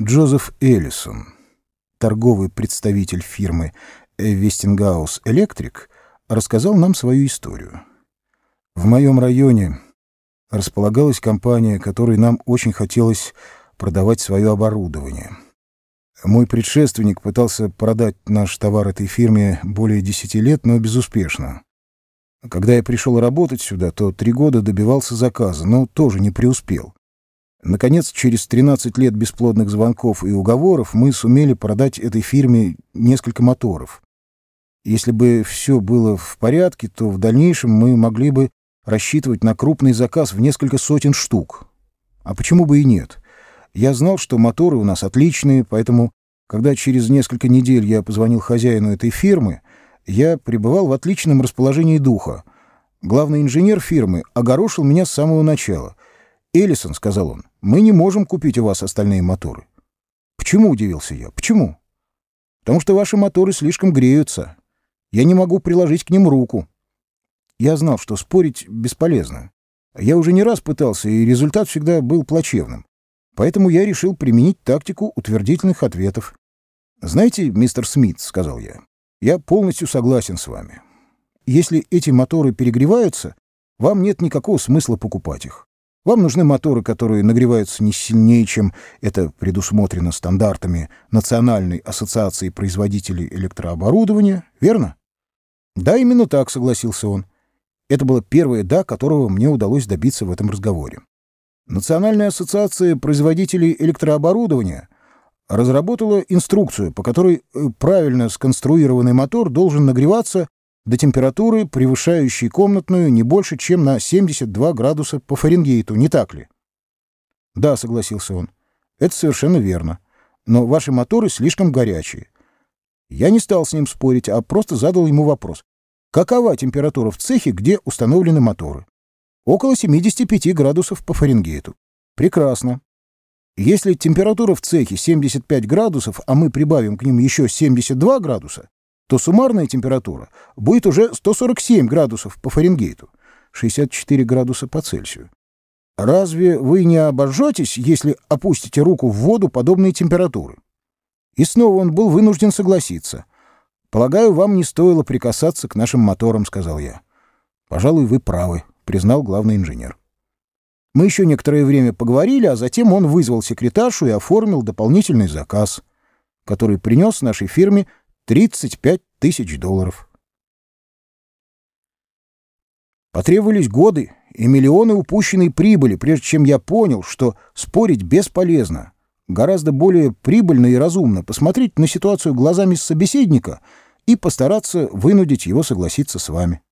Джозеф Эллисон, торговый представитель фирмы Westinghouse Electric, рассказал нам свою историю. В моем районе располагалась компания, которой нам очень хотелось продавать свое оборудование. Мой предшественник пытался продать наш товар этой фирме более десяти лет, но безуспешно. Когда я пришел работать сюда, то три года добивался заказа, но тоже не преуспел. Наконец, через 13 лет бесплодных звонков и уговоров мы сумели продать этой фирме несколько моторов. Если бы все было в порядке, то в дальнейшем мы могли бы рассчитывать на крупный заказ в несколько сотен штук. А почему бы и нет? Я знал, что моторы у нас отличные, поэтому, когда через несколько недель я позвонил хозяину этой фирмы, я пребывал в отличном расположении духа. Главный инженер фирмы огорошил меня с самого начала. «Эллисон», — сказал он, — «мы не можем купить у вас остальные моторы». «Почему?» — удивился я. «Почему?» «Потому что ваши моторы слишком греются. Я не могу приложить к ним руку». Я знал, что спорить бесполезно. Я уже не раз пытался, и результат всегда был плачевным. Поэтому я решил применить тактику утвердительных ответов. «Знаете, мистер Смит», — сказал я, — «я полностью согласен с вами. Если эти моторы перегреваются, вам нет никакого смысла покупать их. Вам нужны моторы, которые нагреваются не сильнее, чем это предусмотрено стандартами Национальной ассоциации производителей электрооборудования, верно? Да, именно так, согласился он. Это было первое «да», которого мне удалось добиться в этом разговоре. Национальная ассоциация производителей электрооборудования разработала инструкцию, по которой э, правильно сконструированный мотор должен нагреваться до температуры, превышающей комнатную не больше, чем на 72 градуса по Фаренгейту, не так ли? Да, согласился он. Это совершенно верно. Но ваши моторы слишком горячие. Я не стал с ним спорить, а просто задал ему вопрос. Какова температура в цехе, где установлены моторы? Около 75 градусов по Фаренгейту. Прекрасно. Если температура в цехе 75 градусов, а мы прибавим к ним еще 72 градуса, то суммарная температура будет уже 147 градусов по Фаренгейту, 64 градуса по Цельсию. Разве вы не обожжетесь, если опустите руку в воду подобной температуры? И снова он был вынужден согласиться. «Полагаю, вам не стоило прикасаться к нашим моторам», — сказал я. «Пожалуй, вы правы», — признал главный инженер. Мы еще некоторое время поговорили, а затем он вызвал секретаршу и оформил дополнительный заказ, который принес нашей фирме 35 тысяч долларов. Потребовались годы и миллионы упущенной прибыли, прежде чем я понял, что спорить бесполезно. Гораздо более прибыльно и разумно посмотреть на ситуацию глазами собеседника и постараться вынудить его согласиться с вами.